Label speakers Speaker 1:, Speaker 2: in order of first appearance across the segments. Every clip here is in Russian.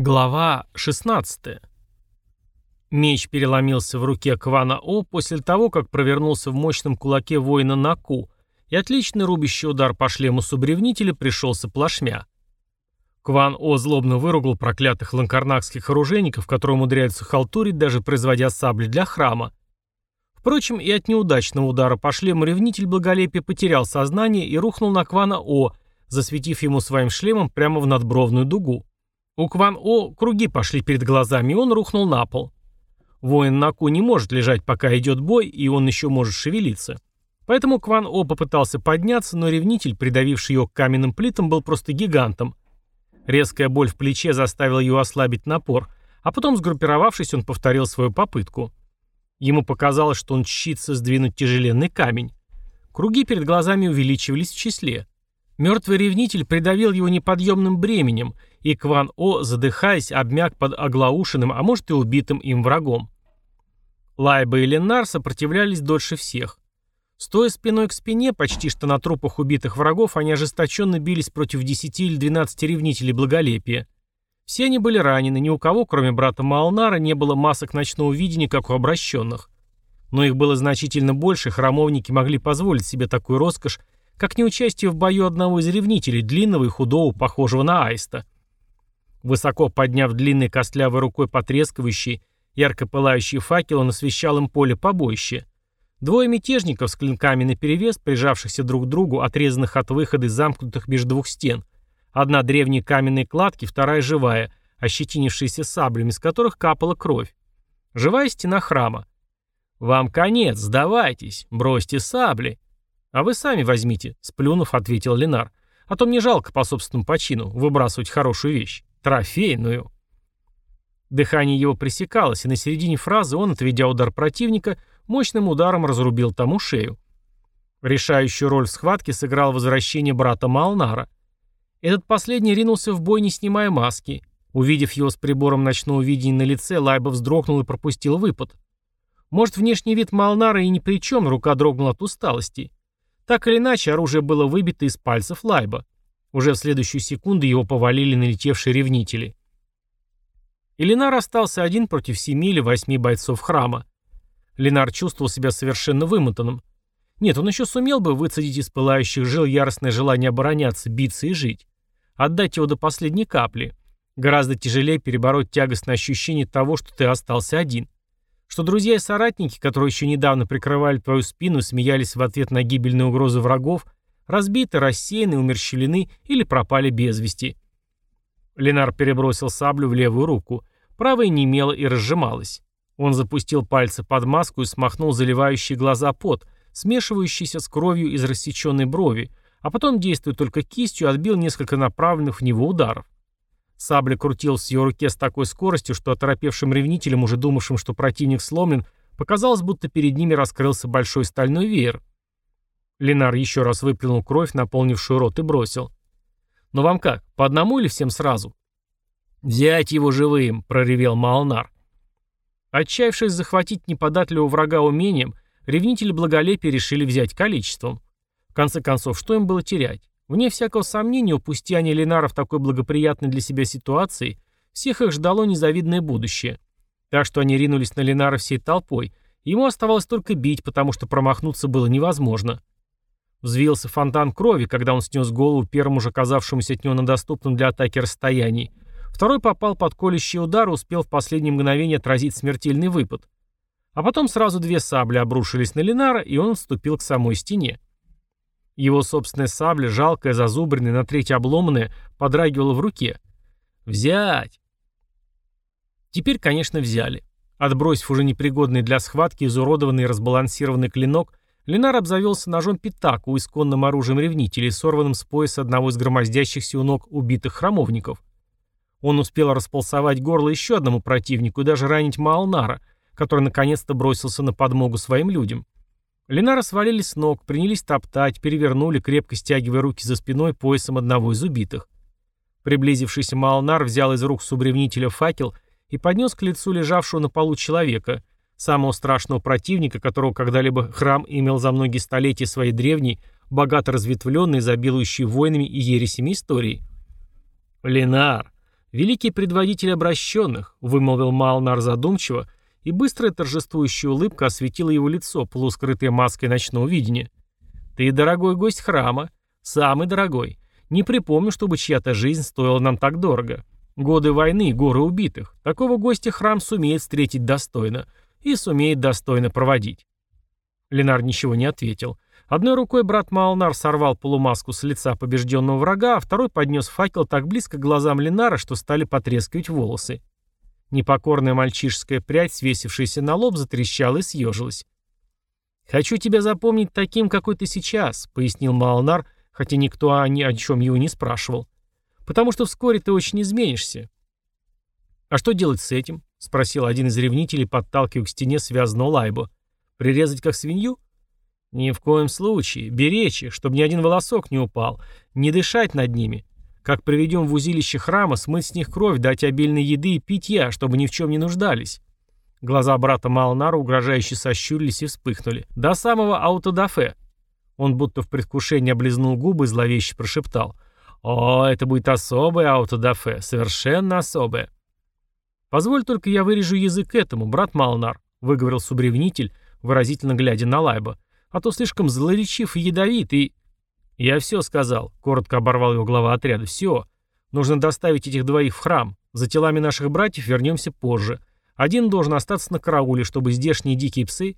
Speaker 1: Глава 16. Меч переломился в руке Квана О после того, как провернулся в мощном кулаке воина Наку, и отличный рубящий удар по шлему субревнителя пришелся плашмя. Кван О злобно выругал проклятых ланкарнакских оружейников, которые умудряются халтурить, даже производя сабли для храма. Впрочем, и от неудачного удара по шлему ревнитель благолепия потерял сознание и рухнул на Квана О, засветив ему своим шлемом прямо в надбровную дугу. У Кван-О круги пошли перед глазами, и он рухнул на пол. Воин Наку не может лежать, пока идет бой, и он еще может шевелиться. Поэтому Кван-О попытался подняться, но ревнитель, придавивший его к каменным плитам, был просто гигантом. Резкая боль в плече заставила его ослабить напор, а потом, сгруппировавшись, он повторил свою попытку. Ему показалось, что он чщится сдвинуть тяжеленный камень. Круги перед глазами увеличивались в числе. Мертвый ревнитель придавил его неподъемным бременем, и Кван О, задыхаясь, обмяк под оглаушенным, а может и убитым им врагом. Лайба и Ленар сопротивлялись дольше всех. Стоя спиной к спине, почти что на трупах убитых врагов, они ожесточенно бились против 10 или 12 ревнителей благолепия. Все они были ранены, ни у кого, кроме брата Маалнара, не было масок ночного видения, как у обращенных. Но их было значительно больше, храмовники могли позволить себе такую роскошь, как неучастие в бою одного из ревнителей, длинного и худого, похожего на аиста. Высоко подняв длинной костлявой рукой потрескивающий, ярко пылающий факел, он освещал им поле побоище. Двое мятежников с клинками наперевес, прижавшихся друг к другу, отрезанных от выхода из замкнутых между двух стен. Одна древние каменные кладки, вторая живая, ощетинившаяся саблями, с которых капала кровь. Живая стена храма. «Вам конец, сдавайтесь, бросьте сабли». «А вы сами возьмите», — сплюнув, ответил Ленар. «А то мне жалко по собственному почину выбрасывать хорошую вещь. Трофейную». Дыхание его пресекалось, и на середине фразы он, отведя удар противника, мощным ударом разрубил тому шею. Решающую роль в схватке сыграл возвращение брата Малнара. Этот последний ринулся в бой, не снимая маски. Увидев его с прибором ночного видения на лице, Лайба вздрогнул и пропустил выпад. Может, внешний вид Малнара и ни при чем, рука дрогнула от усталости. Так или иначе, оружие было выбито из пальцев Лайба. Уже в следующую секунду его повалили налетевшие ревнители. Иллинар остался один против семи или восьми бойцов храма. Ленар чувствовал себя совершенно вымотанным. Нет, он еще сумел бы выцедить из пылающих жил яростное желание обороняться, биться и жить. Отдать его до последней капли. Гораздо тяжелее перебороть тягостное ощущение того, что ты остался один что друзья и соратники, которые еще недавно прикрывали твою спину смеялись в ответ на гибельные угрозы врагов, разбиты, рассеяны, умерщвлены или пропали без вести. Ленар перебросил саблю в левую руку, правая немела и разжималась. Он запустил пальцы под маску и смахнул заливающие глаза пот, смешивающийся с кровью из рассеченной брови, а потом, действуя только кистью, отбил несколько направленных в него ударов. Сабля крутилась в ее руке с такой скоростью, что оторопевшим ревнителям, уже думавшим, что противник сломлен, показалось, будто перед ними раскрылся большой стальной веер. Ленар еще раз выплюнул кровь, наполнившую рот, и бросил. «Ну вам как, по одному или всем сразу?» «Взять его живым!» — проревел Малнар. Отчаявшись захватить неподатливого врага умением, ревнители благолепия решили взять количеством. В конце концов, что им было терять? Вне всякого сомнения, упусти они Ленара в такой благоприятной для себя ситуации, всех их ждало незавидное будущее. Так что они ринулись на Ленара всей толпой, ему оставалось только бить, потому что промахнуться было невозможно. Взвился фонтан крови, когда он снес голову первому же оказавшемуся от него на доступном для атаки расстоянии. Второй попал под колющий удар и успел в последнее мгновение отразить смертельный выпад. А потом сразу две сабли обрушились на Ленара, и он вступил к самой стене. Его собственная сабля, жалкая, зазубренная, на треть обломанная, подрагивала в руке. «Взять!» Теперь, конечно, взяли. Отбросив уже непригодный для схватки изуродованный и разбалансированный клинок, Ленар обзавелся ножом питаку, исконным оружием ревнителей, сорванным с пояса одного из громоздящихся у ног убитых храмовников. Он успел располосовать горло еще одному противнику и даже ранить Маалнара, который наконец-то бросился на подмогу своим людям. Ленара свалили с ног, принялись топтать, перевернули, крепко стягивая руки за спиной поясом одного из убитых. Приблизившийся Малнар взял из рук субревнителя факел и поднес к лицу лежавшего на полу человека, самого страшного противника, которого когда-либо храм имел за многие столетия своей древней, богато разветвленной, изобилующей войнами и ересями истории. «Ленар, «Великий предводитель обращенных», — вымолвил Малнар задумчиво, и быстрая торжествующая улыбка осветила его лицо, полускрытое маской ночного видения. «Ты дорогой гость храма, самый дорогой. Не припомню, чтобы чья-то жизнь стоила нам так дорого. Годы войны, горы убитых. Такого гостя храм сумеет встретить достойно и сумеет достойно проводить». Ленар ничего не ответил. Одной рукой брат Малнар сорвал полумаску с лица побежденного врага, а второй поднес факел так близко к глазам Ленара, что стали потрескивать волосы. Непокорная мальчишеская прядь, свесившаяся на лоб, затрещала и съежилась. «Хочу тебя запомнить таким, какой ты сейчас», — пояснил Малнар, хотя никто о, ни о чем его не спрашивал. «Потому что вскоре ты очень изменишься». «А что делать с этим?» — спросил один из ревнителей, подталкивая к стене связанного лайбу. «Прирезать как свинью?» «Ни в коем случае. Беречь их, чтобы ни один волосок не упал. Не дышать над ними. Как приведем в узилище храма, смыть с них кровь, дать обильной еды и питья, чтобы ни в чем не нуждались». Глаза брата Малнара угрожающе сощурились и вспыхнули. «До самого аутодафе». Он будто в предвкушении облизнул губы и зловеще прошептал. «О, это будет особое аутодафе, совершенно особое». «Позволь только я вырежу язык этому, брат Малнар», — выговорил субревнитель, выразительно глядя на Лайба а то слишком злоречив и ядовит, и...» «Я все сказал», — коротко оборвал его глава отряда. «Все. Нужно доставить этих двоих в храм. За телами наших братьев вернемся позже. Один должен остаться на карауле, чтобы здешние дикие псы...»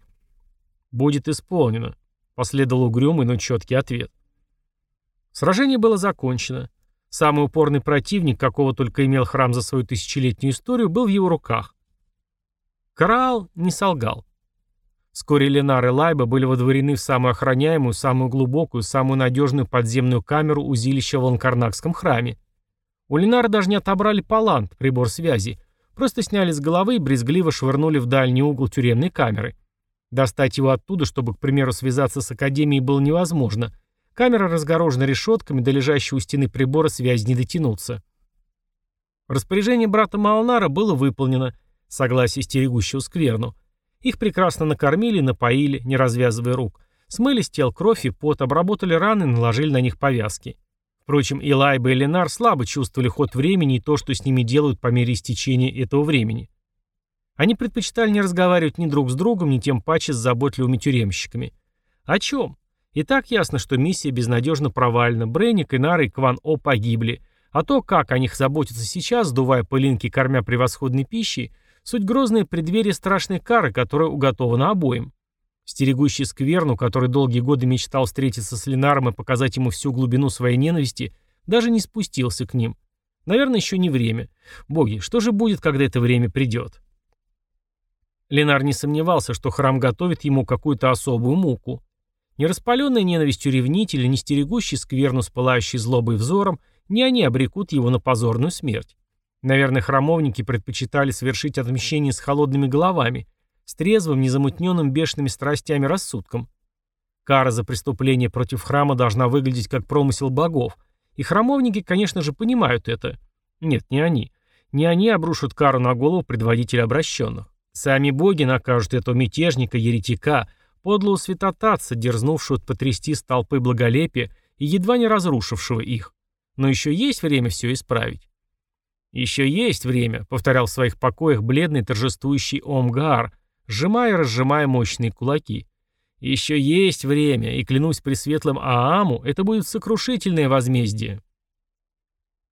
Speaker 1: «Будет исполнено», — последовал угрюмый, но четкий ответ. Сражение было закончено. Самый упорный противник, какого только имел храм за свою тысячелетнюю историю, был в его руках. Караал не солгал. Вскоре Ленар и Лайба были водворены в самую охраняемую, самую глубокую, самую надежную подземную камеру узилища в Ланкарнакском храме. У Ленара даже не отобрали палант, прибор связи, просто сняли с головы и брезгливо швырнули в дальний угол тюремной камеры. Достать его оттуда, чтобы, к примеру, связаться с Академией, было невозможно. Камера разгорожена решетками, до лежащего у стены прибора связи не дотянуться. Распоряжение брата Малнара было выполнено, согласие стерегущего скверну. Их прекрасно накормили напоили, не развязывая рук. Смыли с тел кровь и пот, обработали раны и наложили на них повязки. Впрочем, и Лайба и Ленар слабо чувствовали ход времени и то, что с ними делают по мере истечения этого времени. Они предпочитали не разговаривать ни друг с другом, ни тем паче с заботливыми тюремщиками. О чем? И так ясно, что миссия безнадежно провальна. Бренник, Инар и Кван О погибли. А то, как о них заботятся сейчас, сдувая пылинки, кормя превосходной пищей, Суть грозное преддверие страшной кары, которая уготована обоим. Стерегущий скверну, который долгие годы мечтал встретиться с Ленаром и показать ему всю глубину своей ненависти, даже не спустился к ним. Наверное, еще не время. Боги, что же будет, когда это время придет? Ленар не сомневался, что храм готовит ему какую-то особую муку. Не ненавистью ревнителя, не стерегущий скверну с пылающей злобой взором, не они обрекут его на позорную смерть. Наверное, храмовники предпочитали совершить отмщение с холодными головами, с трезвым, незамутненным бешеными страстями рассудком. Кара за преступление против храма должна выглядеть как промысел богов, и храмовники, конечно же, понимают это. Нет, не они. Не они обрушат кару на голову предводителя обращенных. Сами боги накажут этого мятежника, еретика, подлого святотатца, дерзнувшего потрясти с толпы благолепия и едва не разрушившего их. Но еще есть время все исправить. «Еще есть время», — повторял в своих покоях бледный торжествующий Омгар, сжимая и разжимая мощные кулаки. «Еще есть время, и, клянусь пресветлым Ааму, это будет сокрушительное возмездие».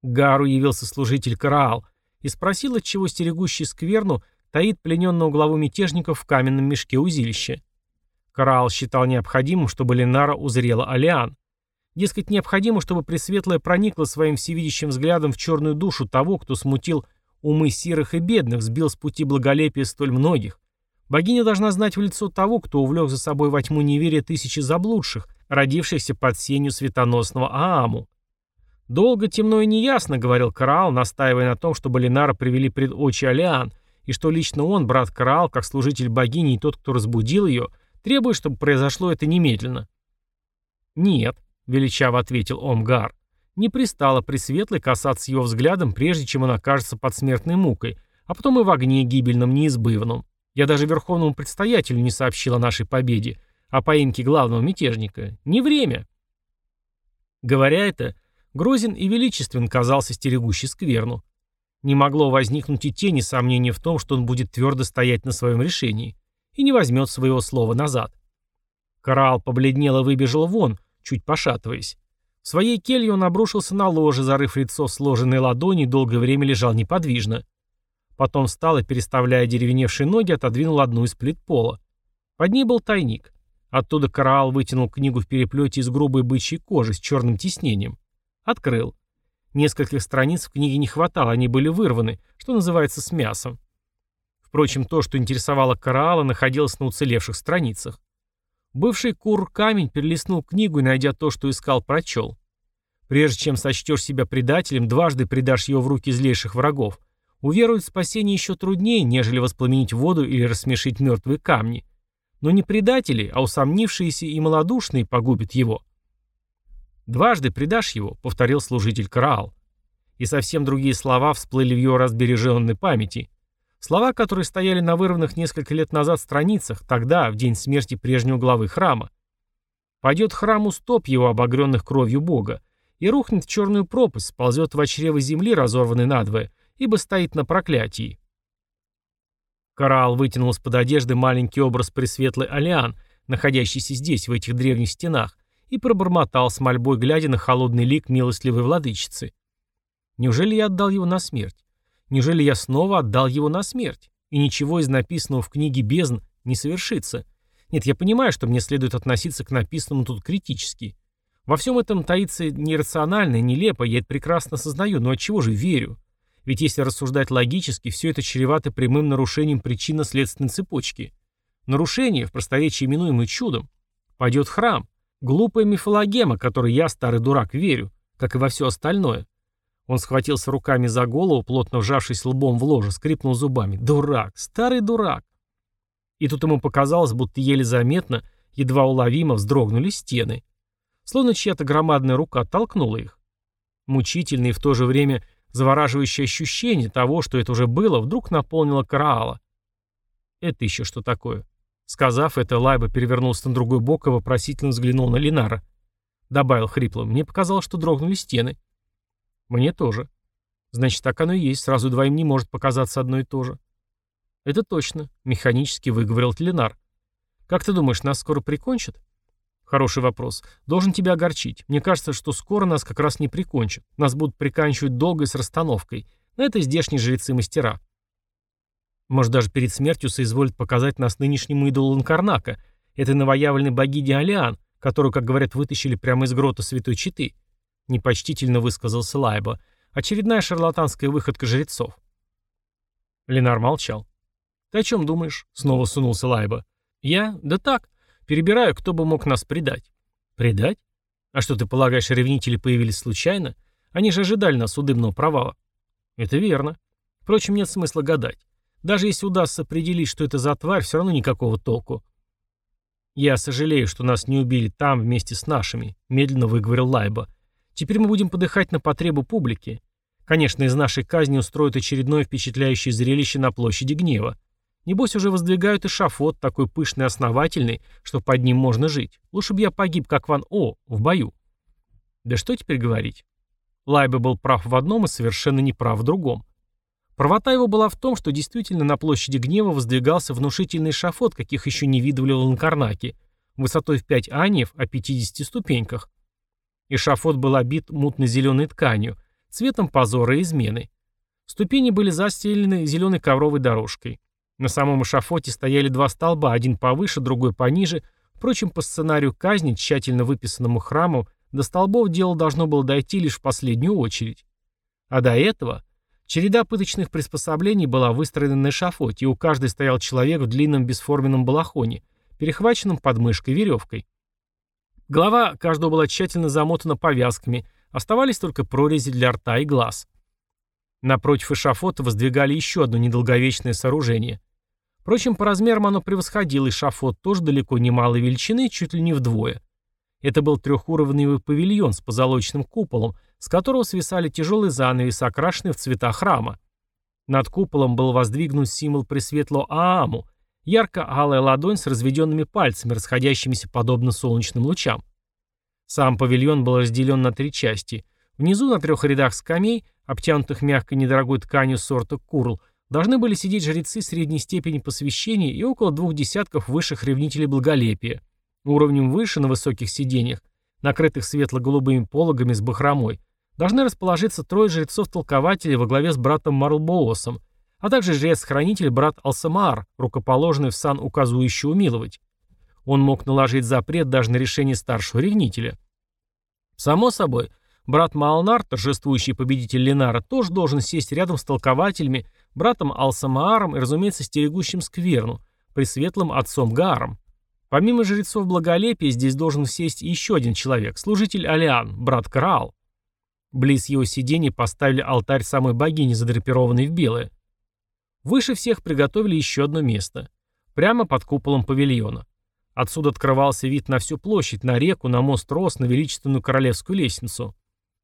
Speaker 1: Гару явился служитель Караал и спросил, отчего стерегущий скверну таит плененного главу мятежников в каменном мешке узилища. Караал считал необходимым, чтобы Ленара узрела Алиан. Дескать, необходимо, чтобы Пресветлая проникла своим всевидящим взглядом в черную душу того, кто смутил умы сирых и бедных, сбил с пути благолепия столь многих. Богиня должна знать в лицо того, кто увлек за собой во тьму неверия тысячи заблудших, родившихся под сенью светоносного Ааму. «Долго, темно и неясно», — говорил Караал, настаивая на том, чтобы Ленара привели пред очи Алиан, и что лично он, брат Караал, как служитель богини и тот, кто разбудил ее, требует, чтобы произошло это немедленно. «Нет», величаво ответил Омгар. Не пристало Пресветлой касаться его взглядом, прежде чем он окажется под смертной мукой, а потом и в огне гибельном неизбывном. Я даже верховному предстоятелю не сообщил о нашей победе, о поимке главного мятежника. Не время. Говоря это, грозен и величествен казался стерегущий скверну. Не могло возникнуть и тени сомнения в том, что он будет твердо стоять на своем решении и не возьмет своего слова назад. Караал побледнел и выбежал вон, чуть пошатываясь. В своей келье он обрушился на ложе, зарыв лицо в сложенные ладони и долгое время лежал неподвижно. Потом встал и, переставляя деревеневшие ноги, отодвинул одну из плит пола. Под ней был тайник. Оттуда Караал вытянул книгу в переплете из грубой бычьей кожи с черным тиснением. Открыл. Нескольких страниц в книге не хватало, они были вырваны, что называется, с мясом. Впрочем, то, что интересовало Караала, находилось на уцелевших страницах. Бывший кур-камень перелистнул книгу и, найдя то, что искал, прочел. Прежде чем сочтешь себя предателем, дважды предашь его в руки злейших врагов. Уверовать в спасение еще труднее, нежели воспламенить воду или рассмешить мертвые камни. Но не предатели, а усомнившиеся и малодушные погубят его. «Дважды предашь его», — повторил служитель Караал. И совсем другие слова всплыли в его разбереженной памяти. Слова, которые стояли на вырванных несколько лет назад страницах, тогда, в день смерти прежнего главы храма. «Пойдет храму стоп его, обогренных кровью Бога, и рухнет в черную пропасть, сползет в чрево земли, разорванной надвое, ибо стоит на проклятии». Караал вытянул из-под одежды маленький образ Пресветлый Алиан, находящийся здесь, в этих древних стенах, и пробормотал с мольбой, глядя на холодный лик милостливой владычицы. Неужели я отдал его на смерть? Неужели я снова отдал его на смерть? И ничего из написанного в книге «Бездн» не совершится? Нет, я понимаю, что мне следует относиться к написанному тут критически. Во всем этом таится нерациональное, нелепо, я это прекрасно осознаю, но от чего же верю? Ведь если рассуждать логически, все это чревато прямым нарушением причинно-следственной цепочки. Нарушение, в просторечии именуемое чудом. Пойдет храм. Глупая мифологема, которой я, старый дурак, верю, как и во все остальное. Он схватился руками за голову, плотно вжавшись лбом в ложе, скрипнул зубами. Дурак, старый дурак. И тут ему показалось, будто еле заметно, едва уловимо вздрогнули стены. Словно чья-то громадная рука толкнула их. Мучительный и в то же время Завораживающее ощущение того, что это уже было, вдруг наполнило Караала. «Это еще что такое?» Сказав это, Лайба перевернулся на другой бок и вопросительно взглянул на Линара. Добавил хрипло. «Мне показалось, что дрогнули стены». «Мне тоже». «Значит, так оно и есть. Сразу двоим не может показаться одно и то же». «Это точно», — механически выговорил Ленар. «Как ты думаешь, нас скоро прикончат?» Хороший вопрос. Должен тебя огорчить. Мне кажется, что скоро нас как раз не прикончат. Нас будут приканчивать долго и с расстановкой. Но это здешние жрецы-мастера. Может, даже перед смертью соизволят показать нас нынешнему идолу Ланкарнака, этой новоявленной богине Алиан, которую, как говорят, вытащили прямо из грота Святой Читы. Непочтительно высказался Лайба. Очередная шарлатанская выходка жрецов. Ленар молчал. «Ты о чем думаешь?» — снова сунулся Лайба. «Я? Да так. Перебираю, кто бы мог нас предать. Предать? А что ты полагаешь, ревнители появились случайно? Они же ожидали нас у дымного провала. Это верно. Впрочем, нет смысла гадать. Даже если удастся определить, что это за тварь, все равно никакого толку. Я сожалею, что нас не убили там вместе с нашими, медленно выговорил Лайба. Теперь мы будем подыхать на потребу публики. Конечно, из нашей казни устроят очередное впечатляющее зрелище на площади гнева. Небось уже воздвигают эшафот, такой пышный и основательный, что под ним можно жить. Лучше бы я погиб, как Ван О, в бою. Да что теперь говорить? Лайбе был прав в одном и совершенно не прав в другом. Правота его была в том, что действительно на площади гнева воздвигался внушительный эшафот, каких еще не видывали в Ланкарнаке, высотой в 5 аниев о 50 ступеньках. Эшафот был обит мутно-зеленой тканью, цветом позора и измены. Ступени были застелены зеленой ковровой дорожкой. На самом эшафоте стояли два столба, один повыше, другой пониже. Впрочем, по сценарию казни, тщательно выписанному храму, до столбов дело должно было дойти лишь в последнюю очередь. А до этого череда пыточных приспособлений была выстроена на эшафоте, и у каждой стоял человек в длинном бесформенном балахоне, перехваченном подмышкой веревкой. Голова каждого была тщательно замотана повязками, оставались только прорези для рта и глаз. Напротив эшафота воздвигали еще одно недолговечное сооружение. Впрочем, по размерам оно превосходило эшафот тоже далеко не малой величины, чуть ли не вдвое. Это был трехуровневый павильон с позолоченным куполом, с которого свисали тяжелые занавесы, окрашенные в цвета храма. Над куполом был воздвигнут символ Пресветло Ааму, ярко-алая ладонь с разведенными пальцами, расходящимися подобно солнечным лучам. Сам павильон был разделен на три части. Внизу на трех рядах скамей, обтянутых мягкой недорогой тканью сорта курл, должны были сидеть жрецы средней степени посвящения и около двух десятков высших ревнителей благолепия. Уровнем выше, на высоких сиденьях, накрытых светло-голубыми пологами с бахромой, должны расположиться трое жрецов-толкователей во главе с братом Марлбоосом, а также жрец-хранитель брат Алсамаар, рукоположенный в сан указующий умиловать. Он мог наложить запрет даже на решение старшего ревнителя. Само собой, брат Маалнар, торжествующий победитель Ленара, тоже должен сесть рядом с толкователями, братом Алсамааром и, разумеется, стерегущим скверну, пресветлым отцом Гааром. Помимо жрецов благолепия, здесь должен сесть еще один человек, служитель Алиан, брат Караал. Близ его сидений поставили алтарь самой богини, задрапированный в белое. Выше всех приготовили еще одно место. Прямо под куполом павильона. Отсюда открывался вид на всю площадь, на реку, на мост Рос, на величественную королевскую лестницу.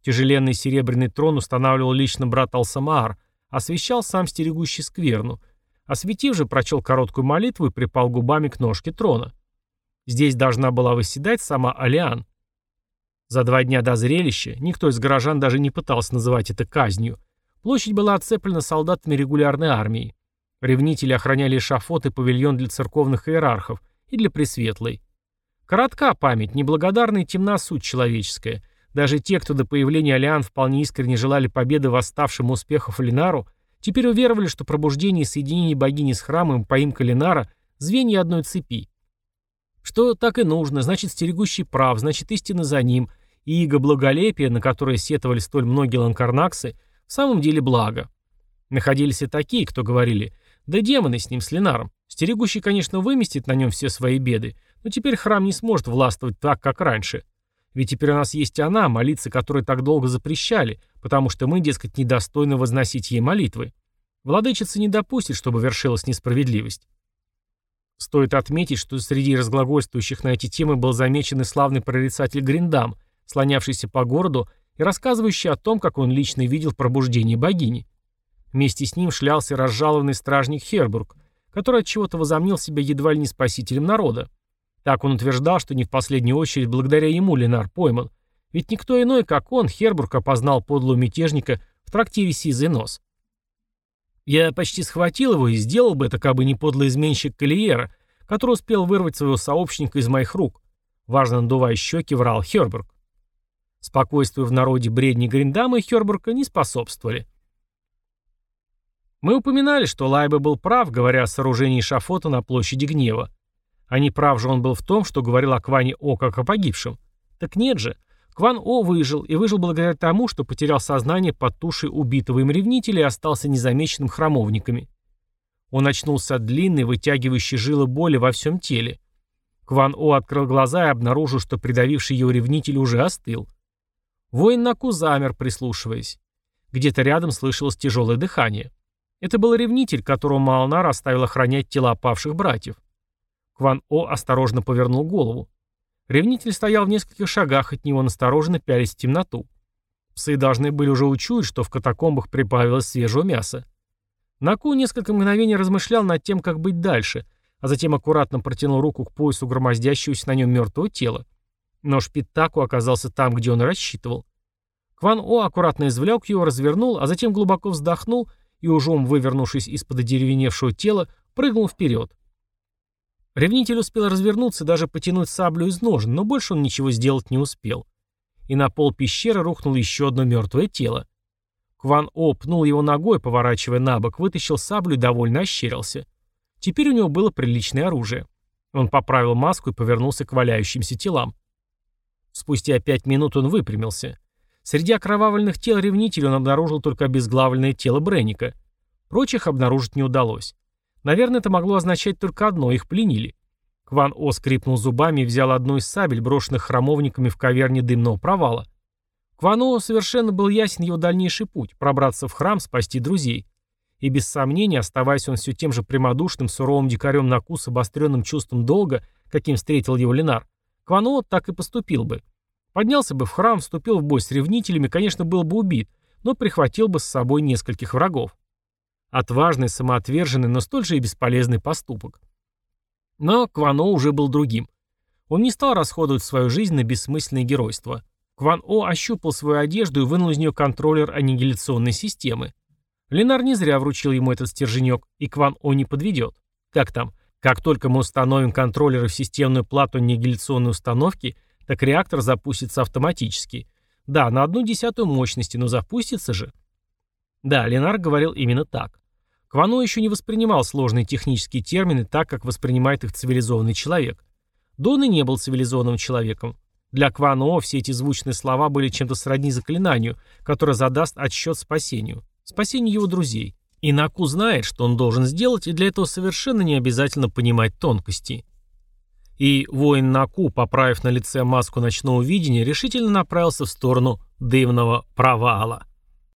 Speaker 1: Тяжеленный серебряный трон устанавливал лично брат Алсамаар, освещал сам стерегущий скверну. Осветив же, прочел короткую молитву и припал губами к ножке трона. Здесь должна была восседать сама Алиан. За два дня до зрелища, никто из горожан даже не пытался называть это казнью, площадь была оцеплена солдатами регулярной армии. Ревнители охраняли шафот и павильон для церковных иерархов – и для Пресветлой. Коротка память, неблагодарная и темна суть человеческая. Даже те, кто до появления Алиан вполне искренне желали победы восставшему успехов Линару, теперь уверовали, что пробуждение и соединение богини с храмом и поимка Линара – звенья одной цепи. Что так и нужно, значит, стерегущий прав, значит, истина за ним, и иго благолепия, на которое сетовали столь многие ланкарнаксы, в самом деле благо. Находились и такие, кто говорили, да демоны с ним, с Линаром. Стерегущий, конечно, выместит на нем все свои беды, но теперь храм не сможет властвовать так, как раньше. Ведь теперь у нас есть она, молиться которой так долго запрещали, потому что мы, дескать, недостойны возносить ей молитвы. Владычица не допустит, чтобы вершилась несправедливость. Стоит отметить, что среди разглагольствующих на эти темы был замечен и славный прорицатель Гриндам, слонявшийся по городу и рассказывающий о том, как он лично видел пробуждение богини. Вместе с ним шлялся разжалованный стражник Хербург, который от чего-то возомнил себя едва ли не спасителем народа. Так он утверждал, что не в последнюю очередь благодаря ему Ленар пойман, ведь никто иной, как он, Хербург, опознал подлого мятежника в трактире «Сизый нос». Я почти схватил его и сделал бы это, как бы не подлый изменщик Калиера, который успел вырвать своего сообщника из моих рук. Важно надувая щеки, врал Хербург. Спокойствию в народе бредни Гриндама и Хербурга не способствовали. Мы упоминали, что Лайба был прав, говоря о сооружении шафота на площади гнева. А не прав же он был в том, что говорил о Кване О как о погибшем. Так нет же. Кван О выжил, и выжил благодаря тому, что потерял сознание под тушей убитого им ревнителя и остался незамеченным храмовниками. Он очнулся от длинной, вытягивающей жилы боли во всем теле. Кван О открыл глаза и обнаружил, что придавивший его ревнитель уже остыл. Воин Наку замер, прислушиваясь. Где-то рядом слышалось тяжелое дыхание. Это был ревнитель, которого Малнар оставил охранять тела опавших братьев. Кван-О осторожно повернул голову. Ревнитель стоял в нескольких шагах от него, настороженно пялись в темноту. Псы должны были уже учуять, что в катакомбах прибавилось свежего мяса. Наку несколько мгновений размышлял над тем, как быть дальше, а затем аккуратно протянул руку к поясу громоздящегося на нем мертвого тела. Нож Питтаку оказался там, где он рассчитывал. Кван-О аккуратно извлек его, развернул, а затем глубоко вздохнул и ужом, вывернувшись из-под одеревеневшего тела, прыгнул вперед. Ревнитель успел развернуться даже потянуть саблю из ножен, но больше он ничего сделать не успел. И на пол пещеры рухнуло еще одно мертвое тело. Кван О пнул его ногой, поворачивая на бок, вытащил саблю и довольно ощерился. Теперь у него было приличное оружие. Он поправил маску и повернулся к валяющимся телам. Спустя пять минут он выпрямился. Среди окровавленных тел ревнителя он обнаружил только обезглавленное тело Бренника. Прочих обнаружить не удалось. Наверное, это могло означать только одно – их пленили. Кван О скрипнул зубами и взял одну из сабель, брошенных храмовниками в каверне дымного провала. Кван О совершенно был ясен его дальнейший путь – пробраться в храм, спасти друзей. И без сомнения, оставаясь он все тем же прямодушным, суровым дикарем на кус, обостренным чувством долга, каким встретил его Ленар, Кван О так и поступил бы – Поднялся бы в храм, вступил в бой с ревнителями, конечно, был бы убит, но прихватил бы с собой нескольких врагов. Отважный, самоотверженный, но столь же и бесполезный поступок. Но Квано уже был другим. Он не стал расходовать свою жизнь на бессмысленное геройство. Кван О ощупал свою одежду и вынул из нее контроллер аннигиляционной системы. Ленар не зря вручил ему этот стерженек, и Кван О не подведет. Как там? Как только мы установим контроллеры в системную плату аннигиляционной установки, так реактор запустится автоматически. Да, на одну десятую мощности, но запустится же. Да, Ленар говорил именно так. Квано еще не воспринимал сложные технические термины так, как воспринимает их цивилизованный человек. Дон и не был цивилизованным человеком. Для Квано все эти звучные слова были чем-то сродни заклинанию, которое задаст отсчет спасению. Спасению его друзей. И Наку знает, что он должен сделать, и для этого совершенно не обязательно понимать тонкости. И воин Наку, поправив на лице маску ночного видения, решительно направился в сторону дымного провала.